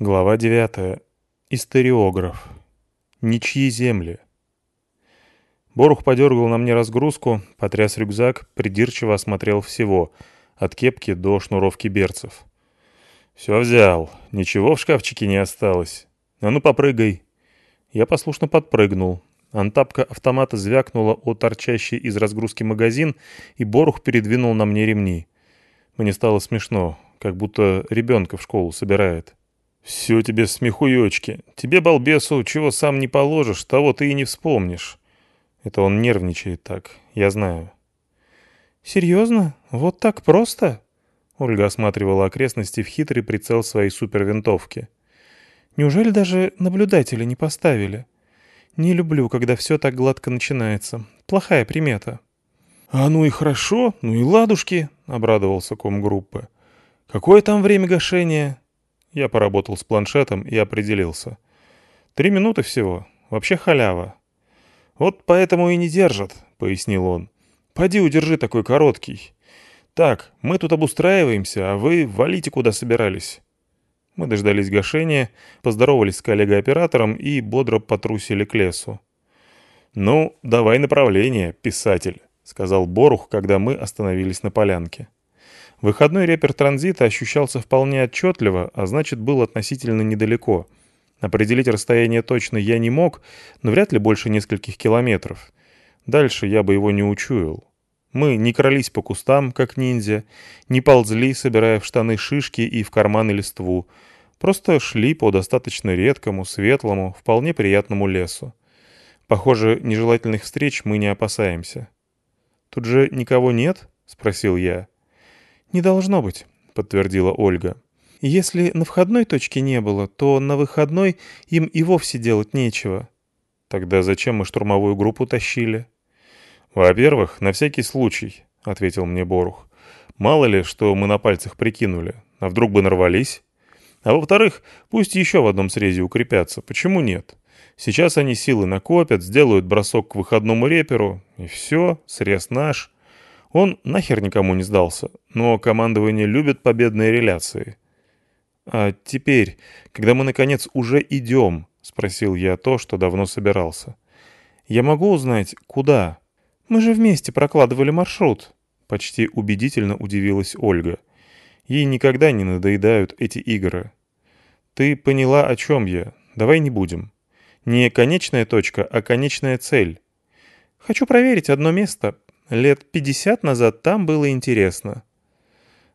Глава 9. Историограф. Ничьи земли. Борух подергал на мне разгрузку, потряс рюкзак, придирчиво осмотрел всего, от кепки до шнуровки берцев. «Все взял, ничего в шкафчике не осталось. А ну попрыгай». Я послушно подпрыгнул. Антапка автомата звякнула о торчащий из разгрузки магазин, и Борух передвинул на мне ремни. Мне стало смешно, как будто ребенка в школу собирает. «Все тебе смехуёчки. Тебе, балбесу, чего сам не положишь, того ты и не вспомнишь». Это он нервничает так, я знаю. «Серьезно? Вот так просто?» Ольга осматривала окрестности в хитрый прицел своей супервинтовки. «Неужели даже наблюдатели не поставили? Не люблю, когда все так гладко начинается. Плохая примета». «А ну и хорошо, ну и ладушки», — обрадовался ком группы. «Какое там время гашения?» Я поработал с планшетом и определился. «Три минуты всего. Вообще халява». «Вот поэтому и не держат», — пояснил он. «Поди удержи такой короткий. Так, мы тут обустраиваемся, а вы валите куда собирались». Мы дождались гашения, поздоровались с коллегой-оператором и бодро потрусили к лесу. «Ну, давай направление, писатель», — сказал Борух, когда мы остановились на полянке. Выходной репер транзита ощущался вполне отчетливо, а значит, был относительно недалеко. Определить расстояние точно я не мог, но вряд ли больше нескольких километров. Дальше я бы его не учуял. Мы не крались по кустам, как ниндзя, не ползли, собирая в штаны шишки и в карманы листву. Просто шли по достаточно редкому, светлому, вполне приятному лесу. Похоже, нежелательных встреч мы не опасаемся. «Тут же никого нет?» — спросил я. «Не должно быть», — подтвердила Ольга. «Если на входной точке не было, то на выходной им и вовсе делать нечего». «Тогда зачем мы штурмовую группу тащили?» «Во-первых, на всякий случай», — ответил мне Борух. «Мало ли, что мы на пальцах прикинули, а вдруг бы нарвались? А во-вторых, пусть еще в одном срезе укрепятся, почему нет? Сейчас они силы накопят, сделают бросок к выходному реперу, и все, срез наш». Он нахер никому не сдался, но командование любит победные реляции. «А теперь, когда мы, наконец, уже идем?» — спросил я то, что давно собирался. «Я могу узнать, куда?» «Мы же вместе прокладывали маршрут», — почти убедительно удивилась Ольга. Ей никогда не надоедают эти игры. «Ты поняла, о чем я. Давай не будем. Не конечная точка, а конечная цель». «Хочу проверить одно место», Лет пятьдесят назад там было интересно.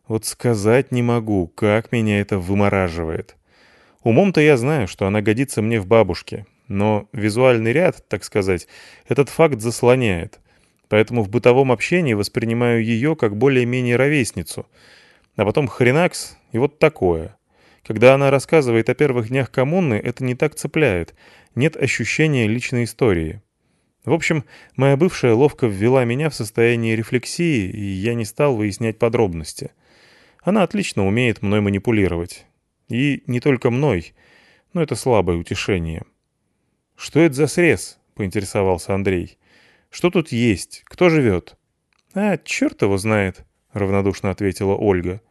Вот сказать не могу, как меня это вымораживает. Умом-то я знаю, что она годится мне в бабушке, но визуальный ряд, так сказать, этот факт заслоняет. Поэтому в бытовом общении воспринимаю ее как более-менее ровесницу. А потом хренакс и вот такое. Когда она рассказывает о первых днях коммуны, это не так цепляет. Нет ощущения личной истории. В общем, моя бывшая ловко ввела меня в состояние рефлексии, и я не стал выяснять подробности. Она отлично умеет мной манипулировать. И не только мной, но это слабое утешение. «Что это за срез?» — поинтересовался Андрей. «Что тут есть? Кто живет?» «А, черт его знает», — равнодушно ответила Ольга.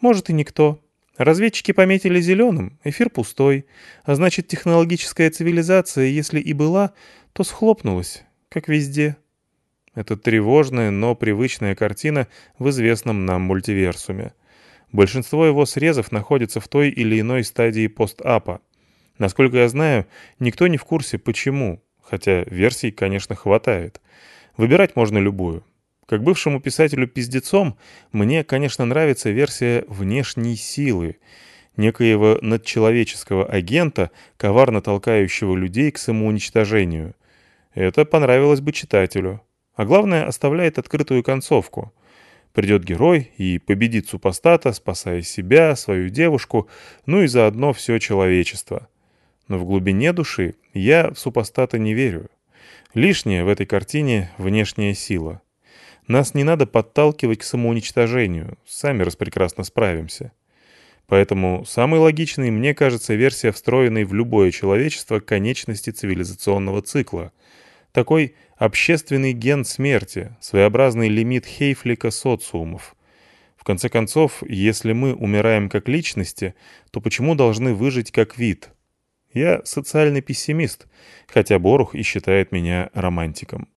«Может и никто. Разведчики пометили зеленым, эфир пустой, а значит технологическая цивилизация, если и была, то схлопнулась, как везде. Это тревожная, но привычная картина в известном нам мультиверсуме. Большинство его срезов находится в той или иной стадии постапа. Насколько я знаю, никто не в курсе почему, хотя версий, конечно, хватает. Выбирать можно любую. Как бывшему писателю пиздецом, мне, конечно, нравится версия внешней силы, некоего надчеловеческого агента, коварно толкающего людей к самоуничтожению — это понравилось бы читателю. А главное, оставляет открытую концовку. Придет герой и победит супостата, спасая себя, свою девушку, ну и заодно все человечество. Но в глубине души я в супостата не верю. Лишнее в этой картине — внешняя сила. Нас не надо подталкивать к самоуничтожению, сами распрекрасно справимся. Поэтому самой логичной, мне кажется, версия встроенной в любое человечество конечности цивилизационного цикла — такой общественный ген смерти, своеобразный лимит Хейфлика социумов. В конце концов, если мы умираем как личности, то почему должны выжить как вид? Я социальный пессимист, хотя Борух и считает меня романтиком.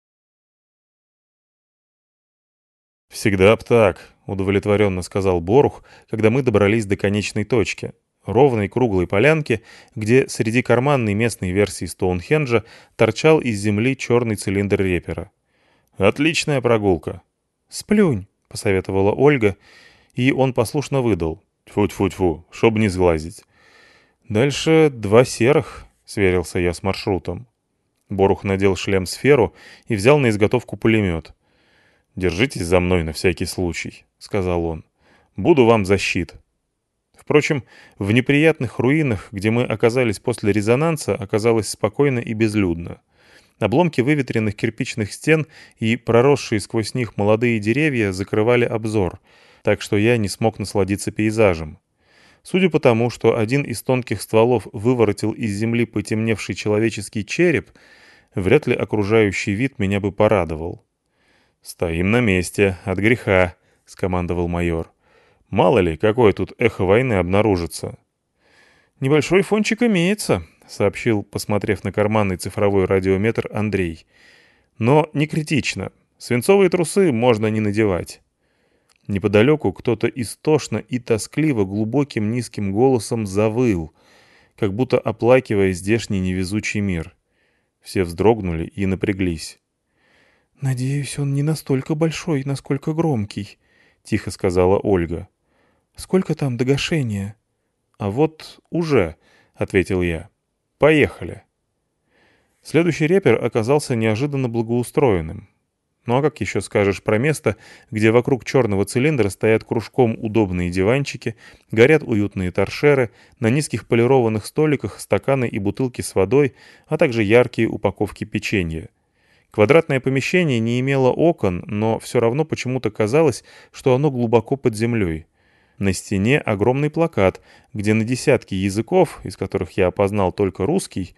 «Всегда б так», — удовлетворенно сказал Борух, когда мы добрались до конечной точки, ровной круглой полянки, где среди карманной местной версии Стоунхенджа торчал из земли черный цилиндр репера. «Отличная прогулка». «Сплюнь», — посоветовала Ольга, и он послушно выдал. «Тьфу-тьфу-тьфу, чтоб не сглазить». «Дальше два серых», — сверился я с маршрутом. Борух надел шлем-сферу и взял на изготовку пулемет. «Держитесь за мной на всякий случай», — сказал он. «Буду вам защит». Впрочем, в неприятных руинах, где мы оказались после резонанса, оказалось спокойно и безлюдно. Обломки выветренных кирпичных стен и проросшие сквозь них молодые деревья закрывали обзор, так что я не смог насладиться пейзажем. Судя по тому, что один из тонких стволов выворотил из земли потемневший человеческий череп, вряд ли окружающий вид меня бы порадовал. «Стоим на месте, от греха», — скомандовал майор. «Мало ли, какое тут эхо войны обнаружится». «Небольшой фончик имеется», — сообщил, посмотрев на карманный цифровой радиометр Андрей. «Но не критично. Свинцовые трусы можно не надевать». Неподалеку кто-то истошно и тоскливо глубоким низким голосом завыл, как будто оплакивая здешний невезучий мир. Все вздрогнули и напряглись. «Надеюсь, он не настолько большой, насколько громкий», — тихо сказала Ольга. «Сколько там до гашения?» «А вот уже», — ответил я. «Поехали». Следующий репер оказался неожиданно благоустроенным. Ну а как еще скажешь про место, где вокруг черного цилиндра стоят кружком удобные диванчики, горят уютные торшеры, на низких полированных столиках стаканы и бутылки с водой, а также яркие упаковки печенья — Квадратное помещение не имело окон, но все равно почему-то казалось, что оно глубоко под землей. На стене огромный плакат, где на десятки языков, из которых я опознал только русский,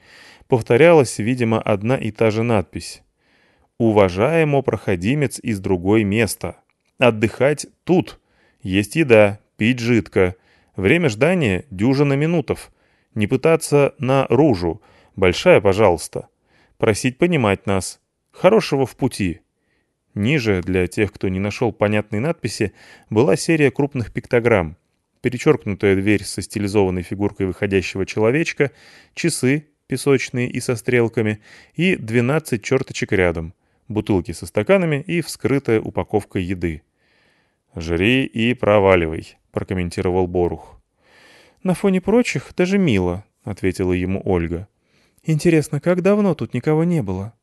повторялась, видимо, одна и та же надпись. «Уважаемо проходимец из другой места. Отдыхать тут. Есть еда, пить жидко. Время ждания — дюжина минутов. Не пытаться на ружу. Большая, пожалуйста. Просить понимать нас. Хорошего в пути. Ниже, для тех, кто не нашел понятной надписи, была серия крупных пиктограмм. Перечеркнутая дверь со стилизованной фигуркой выходящего человечка, часы, песочные и со стрелками, и 12 черточек рядом, бутылки со стаканами и вскрытая упаковка еды. «Жри и проваливай», — прокомментировал Борух. «На фоне прочих даже мило», — ответила ему Ольга. «Интересно, как давно тут никого не было?»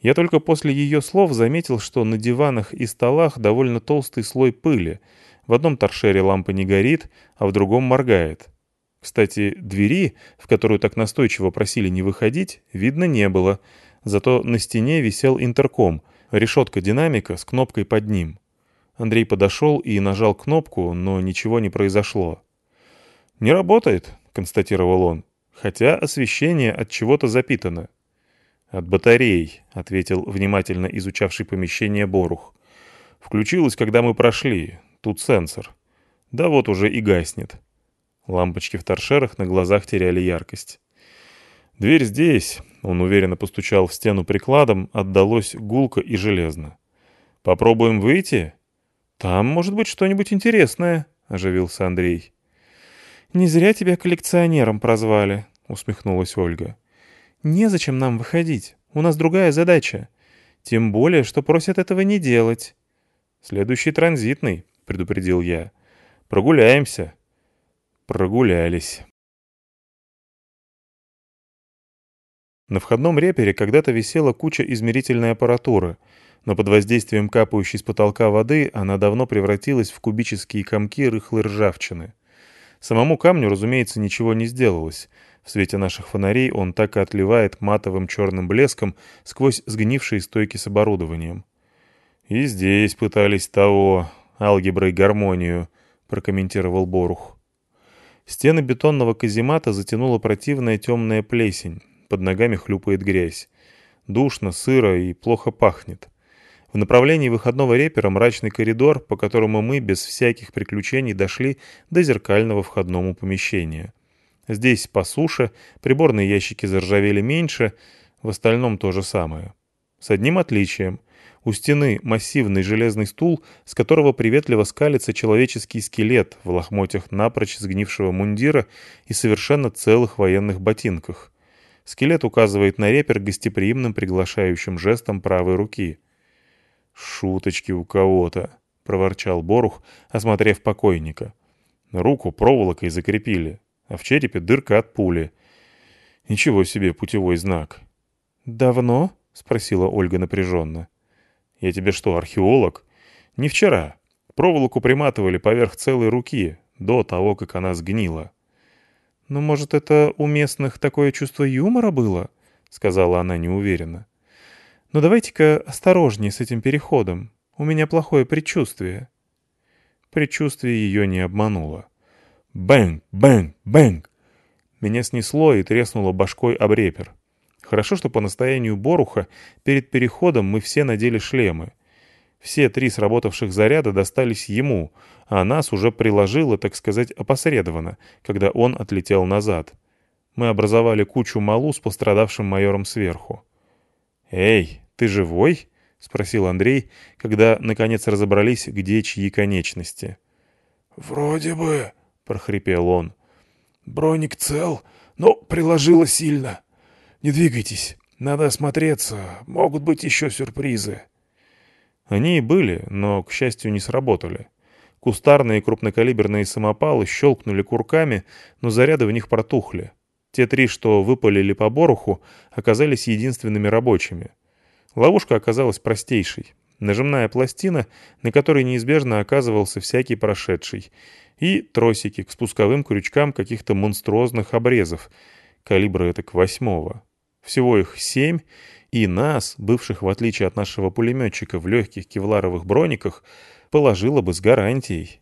Я только после ее слов заметил, что на диванах и столах довольно толстый слой пыли. В одном торшере лампа не горит, а в другом моргает. Кстати, двери, в которую так настойчиво просили не выходить, видно не было. Зато на стене висел интерком, решетка динамика с кнопкой под ним. Андрей подошел и нажал кнопку, но ничего не произошло. «Не работает», — констатировал он, хотя освещение от чего-то запитано. «От батарей», — ответил внимательно изучавший помещение Борух. «Включилось, когда мы прошли. Тут сенсор. Да вот уже и гаснет». Лампочки в торшерах на глазах теряли яркость. «Дверь здесь», — он уверенно постучал в стену прикладом, отдалось гулко и железно. «Попробуем выйти?» «Там может быть что-нибудь интересное», — оживился Андрей. «Не зря тебя коллекционером прозвали», — усмехнулась Ольга. Незачем нам выходить. У нас другая задача. Тем более, что просят этого не делать. Следующий транзитный, предупредил я. Прогуляемся. Прогулялись. На входном репере когда-то висела куча измерительной аппаратуры, но под воздействием капающей с потолка воды она давно превратилась в кубические комки рыхлой ржавчины. Самому камню, разумеется, ничего не сделалось — в свете наших фонарей он так и отливает матовым черным блеском сквозь сгнившие стойки с оборудованием. «И здесь пытались того, алгеброй гармонию», — прокомментировал Борух. Стены бетонного каземата затянула противная темная плесень, под ногами хлюпает грязь. Душно, сыро и плохо пахнет. В направлении выходного репера мрачный коридор, по которому мы без всяких приключений дошли до зеркального входного помещения. Здесь по суше, приборные ящики заржавели меньше, в остальном то же самое. С одним отличием. У стены массивный железный стул, с которого приветливо скалится человеческий скелет в лохмотьях напрочь сгнившего мундира и совершенно целых военных ботинках. Скелет указывает на репер гостеприимным приглашающим жестом правой руки. «Шуточки у кого-то», — проворчал Борух, осмотрев покойника. Руку проволокой закрепили, а в черепе дырка от пули. Ничего себе путевой знак. «Давно?» — спросила Ольга напряженно. «Я тебе что, археолог?» «Не вчера. Проволоку приматывали поверх целой руки, до того, как она сгнила». «Ну, может, это у местных такое чувство юмора было?» — сказала она неуверенно. Но давайте-ка осторожнее с этим переходом. У меня плохое предчувствие». Предчувствие ее не обмануло. Bang, bang, bang. Меня снесло и треснуло башкой об репер. Хорошо, что по настоянию Боруха перед переходом мы все надели шлемы. Все три сработавших заряда достались ему, а нас уже приложило, так сказать, опосредованно, когда он отлетел назад. Мы образовали кучу малу с пострадавшим майором сверху. «Эй, ты живой?» — спросил Андрей, когда, наконец, разобрались, где чьи конечности. «Вроде бы», — прохрипел он. «Броник цел, но приложило сильно. Не двигайтесь, надо осмотреться, могут быть еще сюрпризы». Они и были, но, к счастью, не сработали. Кустарные крупнокалиберные самопалы щелкнули курками, но заряды в них протухли. Те три, что выпалили по боруху, оказались единственными рабочими. Ловушка оказалась простейшей. Нажимная пластина, на которой неизбежно оказывался всякий прошедший, и тросики к спусковым крючкам каких-то монструозных обрезов, калибра это восьмого. Всего их семь, и нас, бывших в отличие от нашего пулеметчика в легких кевларовых брониках, положило бы с гарантией.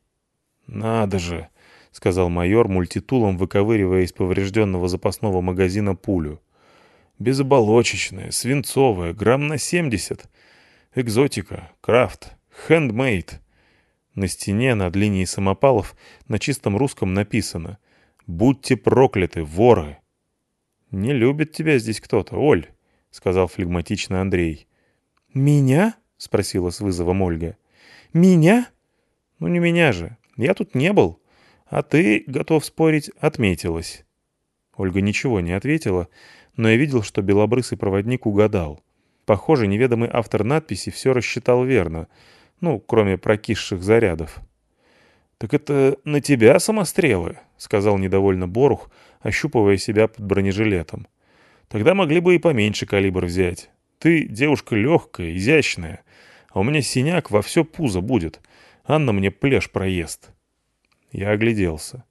«Надо же!» — сказал майор, мультитулом выковыривая из поврежденного запасного магазина пулю. «Безоболочечная, свинцовая, грамм на семьдесят. Экзотика, крафт, хендмейд». На стене над линией самопалов на чистом русском написано «Будьте прокляты, воры!» «Не любит тебя здесь кто-то, Оль», — сказал флегматично Андрей. «Меня?» — спросила с вызовом Ольга. «Меня?» «Ну не меня же. Я тут не был. А ты, готов спорить, отметилась. Ольга ничего не ответила, но я видел, что белобрысый проводник угадал. Похоже, неведомый автор надписи все рассчитал верно, ну, кроме прокисших зарядов. «Так это на тебя самострелы?» — сказал недовольно Борух, ощупывая себя под бронежилетом. «Тогда могли бы и поменьше калибр взять. Ты девушка легкая, изящная, а у меня синяк во все пузо будет. Анна мне плешь проест». Я огляделся.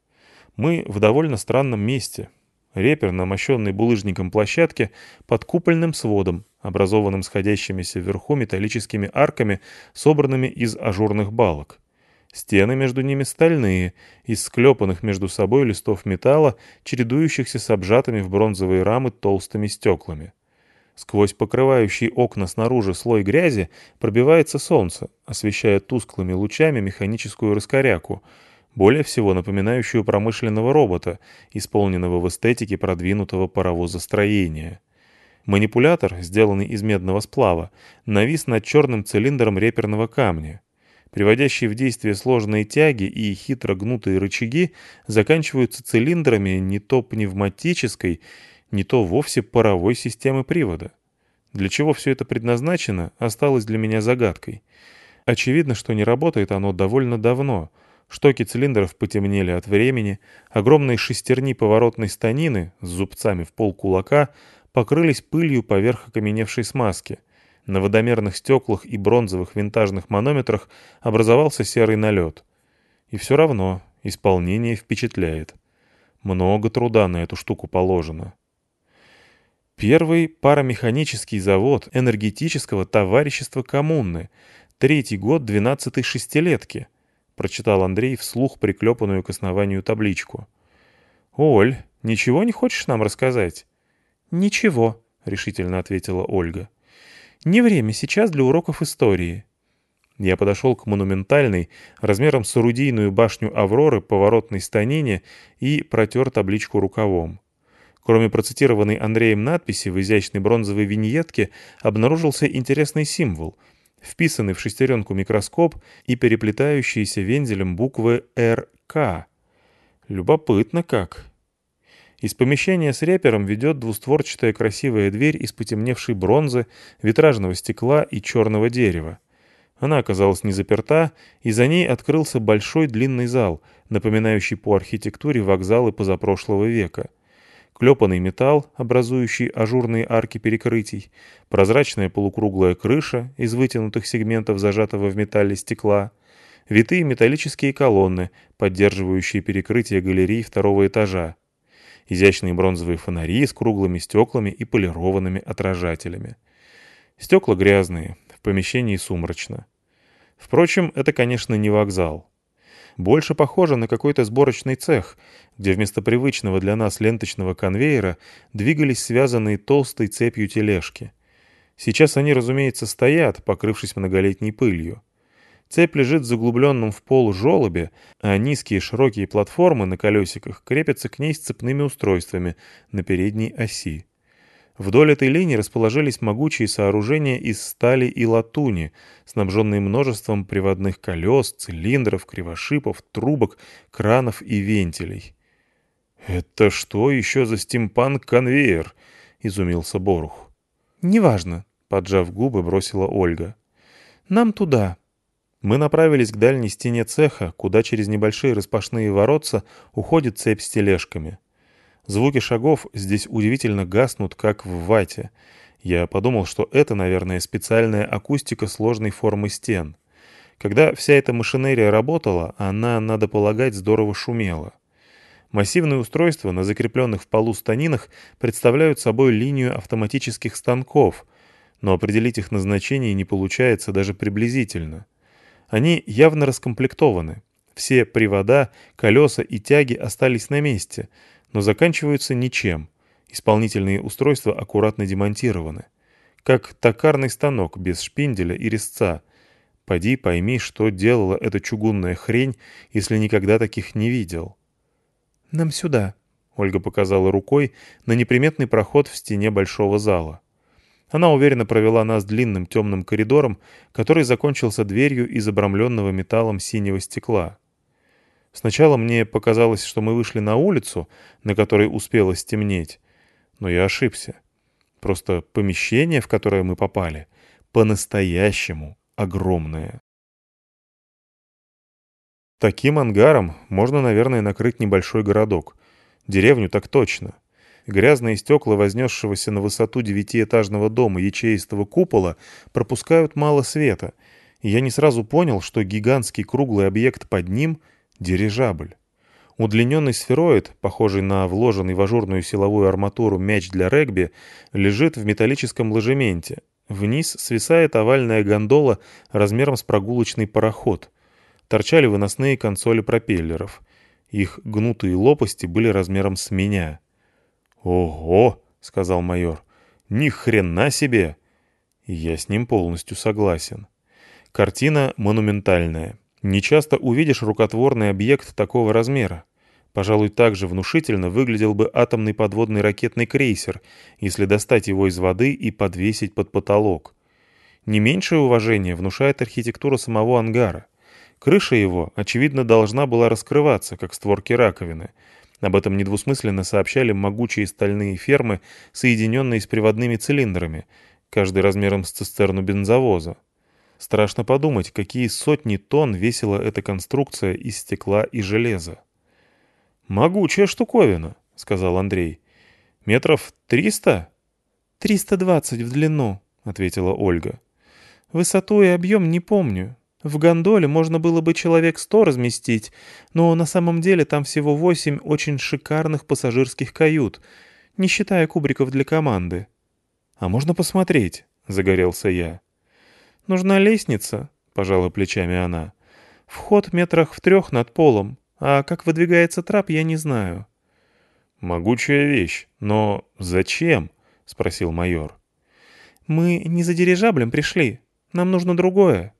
Мы в довольно странном месте. Репер на мощенной булыжником площадке под купольным сводом, образованным сходящимися вверху металлическими арками, собранными из ажурных балок. Стены между ними стальные, из склепанных между собой листов металла, чередующихся с обжатыми в бронзовые рамы толстыми стеклами. Сквозь покрывающий окна снаружи слой грязи пробивается солнце, освещая тусклыми лучами механическую раскоряку — более всего напоминающую промышленного робота, исполненного в эстетике продвинутого паровозостроения. Манипулятор, сделанный из медного сплава, навис над черным цилиндром реперного камня. Приводящие в действие сложные тяги и хитро гнутые рычаги заканчиваются цилиндрами не то пневматической, не то вовсе паровой системы привода. Для чего все это предназначено, осталось для меня загадкой. Очевидно, что не работает оно довольно давно — Штоки цилиндров потемнели от времени, огромные шестерни поворотной станины с зубцами в пол кулака покрылись пылью поверх окаменевшей смазки. На водомерных стеклах и бронзовых винтажных манометрах образовался серый налет. И все равно исполнение впечатляет. Много труда на эту штуку положено. Первый парамеханический завод энергетического товарищества коммуны. Третий год двенадцатой шестилетки —— прочитал Андрей вслух приклепанную к основанию табличку. «Оль, ничего не хочешь нам рассказать?» «Ничего», — решительно ответила Ольга. Не время сейчас для уроков истории». Я подошел к монументальной, размером с орудийную башню Авроры, поворотной станине и протер табличку рукавом. Кроме процитированной Андреем надписи в изящной бронзовой виньетке обнаружился интересный символ, вписанный в шестеренку микроскоп и переплетающиеся вензелем буквы «РК». Любопытно как. Из помещения с репером ведет двустворчатая красивая дверь из потемневшей бронзы, витражного стекла и черного дерева. Она оказалась не заперта, и за ней открылся большой длинный зал, напоминающий по архитектуре вокзалы позапрошлого века. Клепанный металл, образующий ажурные арки перекрытий, прозрачная полукруглая крыша из вытянутых сегментов зажатого в металле стекла, витые металлические колонны, поддерживающие перекрытие галерей второго этажа, изящные бронзовые фонари с круглыми стеклами и полированными отражателями. Стекла грязные, помещении сумрачно. Впрочем, это, конечно, не вокзал. Больше похоже на какой-то сборочный цех, где вместо привычного для нас ленточного конвейера двигались связанные толстой цепью тележки. Сейчас они, разумеется, стоят, покрывшись многолетней пылью. Цепь лежит в заглубленном в пол желобе, а низкие широкие платформы на колесиках крепятся к ней с цепными устройствами на передней оси. Вдоль этой линии расположились могучие сооружения из стали и латуни, снабженные множеством приводных колес, цилиндров, кривошипов, трубок, кранов и вентилей. «Это что еще за стимпанк-конвейер?» — изумился Борух. «Неважно», — поджав губы, бросила Ольга. «Нам туда». Мы направились к дальней стене цеха, куда через небольшие распашные воротца уходит цепь с тележками. Звуки шагов здесь удивительно гаснут, как в вате. Я подумал, что это, наверное, специальная акустика сложной формы стен. Когда вся эта машинерия работала, она, надо полагать, здорово шумела. Массивные устройства на закрепленных в полу станинах представляют собой линию автоматических станков, но определить их назначение не получается даже приблизительно. Они явно раскомплектованы. Все привода, колеса и тяги остались на месте — но заканчиваются ничем. Исполнительные устройства аккуратно демонтированы. Как токарный станок без шпинделя и резца. Поди пойми, что делала эта чугунная хрень, если никогда таких не видел. «Нам сюда», — Ольга показала рукой на неприметный проход в стене большого зала. Она уверенно провела нас длинным темным коридором, который закончился дверью из обрамленного металлом синего стекла. Сначала мне показалось, что мы вышли на улицу, на которой успело стемнеть, но я ошибся. Просто помещение, в которое мы попали, по-настоящему огромное. Таким ангаром можно, наверное, накрыть небольшой городок. Деревню так точно. Грязные стекла вознесшегося на высоту девятиэтажного дома ячеистого купола пропускают мало света, и я не сразу понял, что гигантский круглый объект под ним — Дирижабль. Удлиненный сфероид, похожий на вложенный в ажурную силовую арматуру мяч для регби, лежит в металлическом ложементе. Вниз свисает овальная гондола размером с прогулочный пароход. Торчали выносные консоли пропеллеров. Их гнутые лопасти были размером с меня. «Ого!» — сказал майор. «Ни хрена себе!» я с ним полностью согласен. Картина монументальная. Не часто увидишь рукотворный объект такого размера. Пожалуй, так же внушительно выглядел бы атомный подводный ракетный крейсер, если достать его из воды и подвесить под потолок. Не меньшее уважение внушает архитектура самого ангара. Крыша его, очевидно, должна была раскрываться, как створки раковины. Об этом недвусмысленно сообщали могучие стальные фермы, соединенные с приводными цилиндрами, каждый размером с цистерну бензовоза. Страшно подумать, какие сотни тонн весила эта конструкция из стекла и железа. «Могучая штуковина», — сказал Андрей. «Метров триста?» «Триста двадцать в длину», — ответила Ольга. «Высоту и объем не помню. В гондоле можно было бы человек сто разместить, но на самом деле там всего восемь очень шикарных пассажирских кают, не считая кубриков для команды». «А можно посмотреть?» — загорелся я. «Нужна лестница», — пожала плечами она. «Вход метрах в трех над полом, а как выдвигается трап, я не знаю». «Могучая вещь, но зачем?» — спросил майор. Мы не за дирижаблем пришли. Нам нужно другое».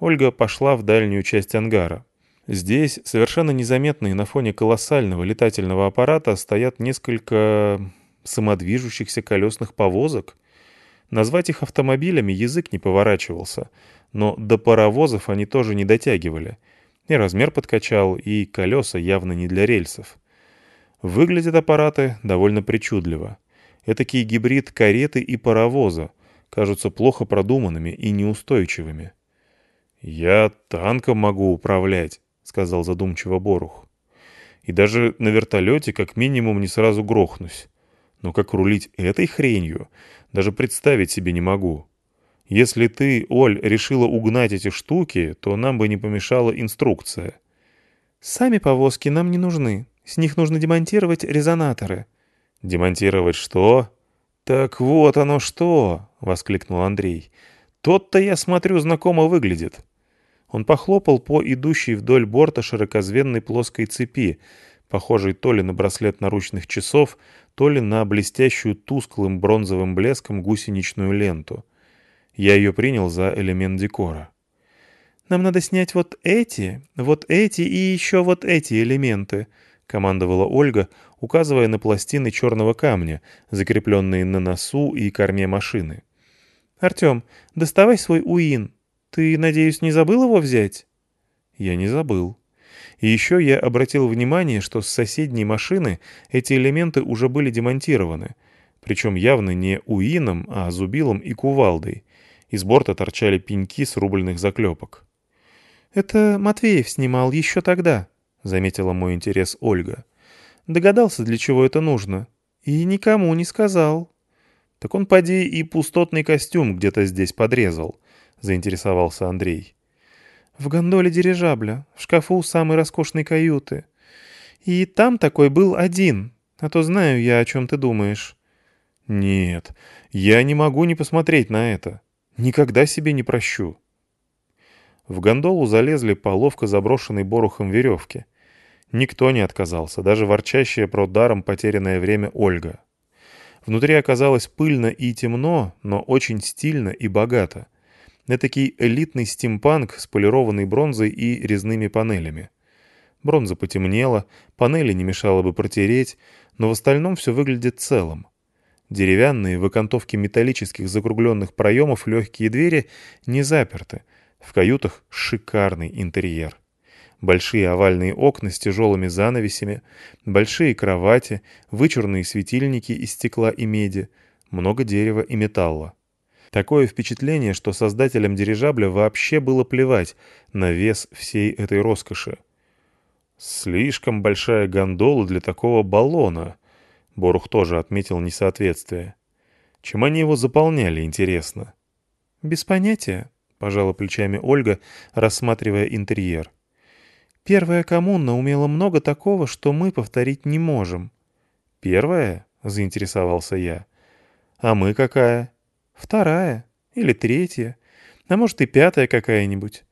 Ольга пошла в дальнюю часть ангара. Здесь, совершенно незаметные на фоне колоссального летательного аппарата, стоят несколько самодвижущихся колесных повозок. Назвать их автомобилями язык не поворачивался, но до паровозов они тоже не дотягивали. И размер подкачал, и колеса явно не для рельсов. Выглядят аппараты довольно причудливо. Этакий гибрид кареты и паровоза, кажутся плохо продуманными и неустойчивыми. «Я танком могу управлять», — сказал задумчиво Борух. «И даже на вертолете как минимум не сразу грохнусь. Но как рулить этой хренью, даже представить себе не могу. Если ты, Оль, решила угнать эти штуки, то нам бы не помешала инструкция». «Сами повозки нам не нужны. С них нужно демонтировать резонаторы». «Демонтировать что?» «Так вот оно что!» — воскликнул Андрей. «Тот-то, я смотрю, знакомо выглядит». Он похлопал по идущей вдоль борта широкозвенной плоской цепи, похожей то ли на браслет наручных часов, то ли на блестящую тусклым бронзовым блеском гусеничную ленту. Я ее принял за элемент декора. «Нам надо снять вот эти, вот эти и еще вот эти элементы», — командовала Ольга, указывая на пластины черного камня, закрепленные на носу и корме машины. «Артем, доставай свой уин. Ты, надеюсь, не забыл его взять?» Я не забыл. И еще я обратил внимание, что с соседней машины эти элементы уже были демонтированы, причем явно не уином, а зубилом и кувалдой. Из борта торчали пеньки срубленных заклепок. «Это Матвеев снимал еще тогда», — заметила мой интерес Ольга. Догадался, для чего это нужно. И никому не сказал. Так он, поди, и пустотный костюм где-то здесь подрезал, — заинтересовался Андрей. В гондоле дирижабля, в шкафу самой роскошной каюты. И там такой был один, а то знаю я, о чем ты думаешь. Нет, я не могу не посмотреть на это. Никогда себе не прощу. В гондолу залезли по ловко заброшенной борухом веревке. Никто не отказался, даже ворчащая про даром потерянное время Ольга. Внутри оказалось пыльно и темно, но очень стильно и богато. Этакий элитный стимпанк с полированной бронзой и резными панелями. Бронза потемнела, панели не мешало бы протереть, но в остальном все выглядит целым. Деревянные в окантовке металлических закругленных проемов легкие двери не заперты. В каютах шикарный интерьер большие овальные окна с тяжелыми занавесями, большие кровати, вычурные светильники из стекла и меди, много дерева и металла. Такое впечатление, что создателям дирижабля вообще было плевать на вес всей этой роскоши. «Слишком большая гондола для такого баллона», — Борух тоже отметил несоответствие. «Чем они его заполняли, интересно?» «Без понятия», — пожала плечами Ольга, рассматривая интерьер. Первая коммуна умела много такого, что мы повторить не можем. Первая? Заинтересовался я. А мы какая? Вторая. Или третья. А может и пятая какая-нибудь.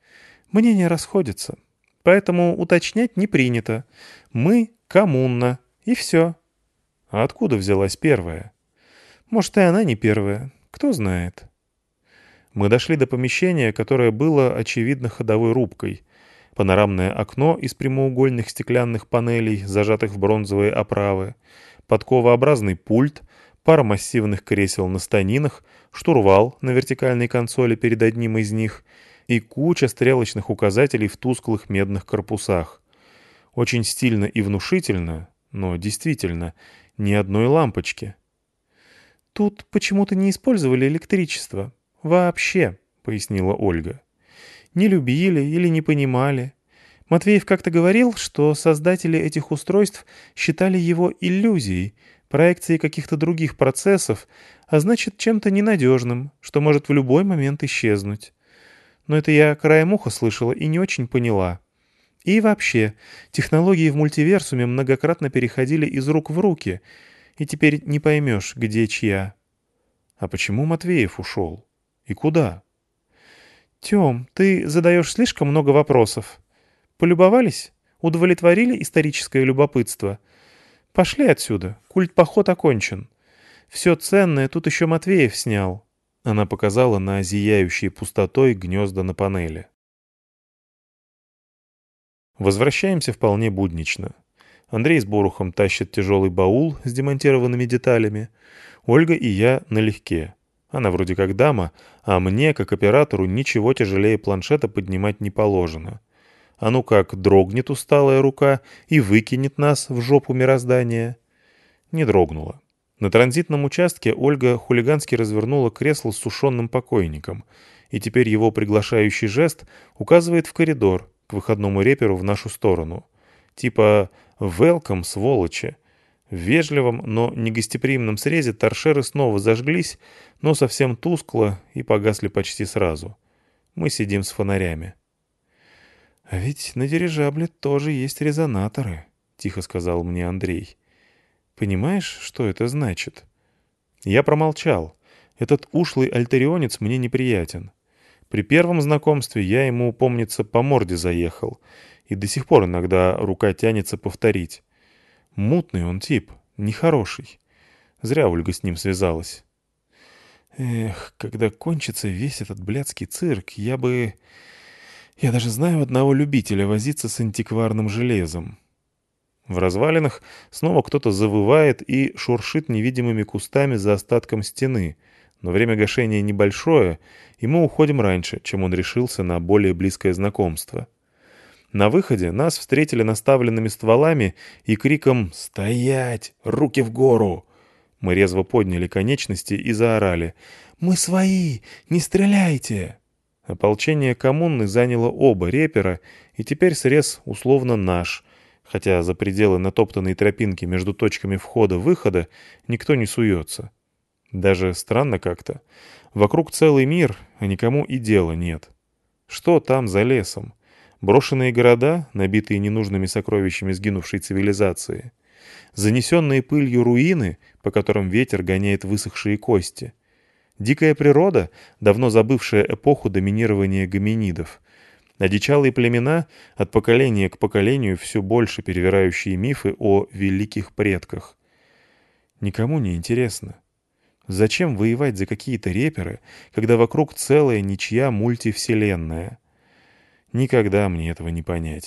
Мнения расходятся. Поэтому уточнять не принято. Мы — коммуна. И все. А откуда взялась первая? Может, и она не первая. Кто знает. Мы дошли до помещения, которое было, очевидно, ходовой рубкой — панорамное окно из прямоугольных стеклянных панелей, зажатых в бронзовые оправы, подковообразный пульт, пара массивных кресел на станинах, штурвал на вертикальной консоли перед одним из них и куча стрелочных указателей в тусклых медных корпусах. Очень стильно и внушительно, но действительно, ни одной лампочки. «Тут почему-то не использовали электричество. Вообще», — пояснила Ольга не любили или не понимали. Матвеев как-то говорил, что создатели этих устройств считали его иллюзией, проекцией каких-то других процессов, а значит, чем-то ненадежным, что может в любой момент исчезнуть. Но это я краем уха слышала и не очень поняла. И вообще, технологии в мультиверсуме многократно переходили из рук в руки, и теперь не поймешь, где чья. А почему Матвеев ушел? И куда? «Тем, ты задаешь слишком много вопросов. Полюбовались? Удовлетворили историческое любопытство? Пошли отсюда, культ-поход окончен. Все ценное тут еще Матвеев снял. Она показала на зияющие пустотой гнезда на панели. Возвращаемся вполне буднично. Андрей с Борухом тащит тяжелый баул с демонтированными деталями. Ольга и я налегке. Она вроде как дама, а мне, как оператору, ничего тяжелее планшета поднимать не положено. А ну как дрогнет усталая рука и выкинет нас в жопу мироздания. Не дрогнула. На транзитном участке Ольга хулигански развернула кресло с сушеным покойником, и теперь его приглашающий жест указывает в коридор, к выходному реперу в нашу сторону. Типа «Велком, сволочи!» В вежливом, но негостеприимном срезе торшеры снова зажглись, но совсем тускло и погасли почти сразу. Мы сидим с фонарями. «А ведь на дирижабле тоже есть резонаторы», — тихо сказал мне Андрей. «Понимаешь, что это значит?» Я промолчал. Этот ушлый альтерионец мне неприятен. При первом знакомстве я ему, помнится, по морде заехал, и до сих пор иногда рука тянется повторить. Мутный он тип, нехороший. Зря Ольга с ним связалась. Эх, когда кончится весь этот блядский цирк, я бы... Я даже знаю одного любителя возиться с антикварным железом. В развалинах снова кто-то завывает и шуршит невидимыми кустами за остатком стены, но время гашения небольшое, и мы уходим раньше, чем он решился на более близкое знакомство. На выходе нас встретили наставленными стволами и криком «Стоять! Руки в гору!». Мы резво подняли конечности и заорали «Мы свои! Не стреляйте!». Ополчение коммуны заняло оба репера, и теперь срез условно наш, хотя за пределы натоптанной тропинки между точками входа-выхода никто не суется. Даже странно как-то. Вокруг целый мир, а никому и дела нет. Что там за лесом? Брошенные города, набитые ненужными сокровищами сгинувшей цивилизации. Занесенные пылью руины, по которым ветер гоняет высохшие кости. Дикая природа, давно забывшая эпоху доминирования гоминидов. Одичалые племена, от поколения к поколению все больше перевирающие мифы о великих предках. Никому не интересно. Зачем воевать за какие-то реперы, когда вокруг целая ничья мультивселенная? Никогда мне этого не понять.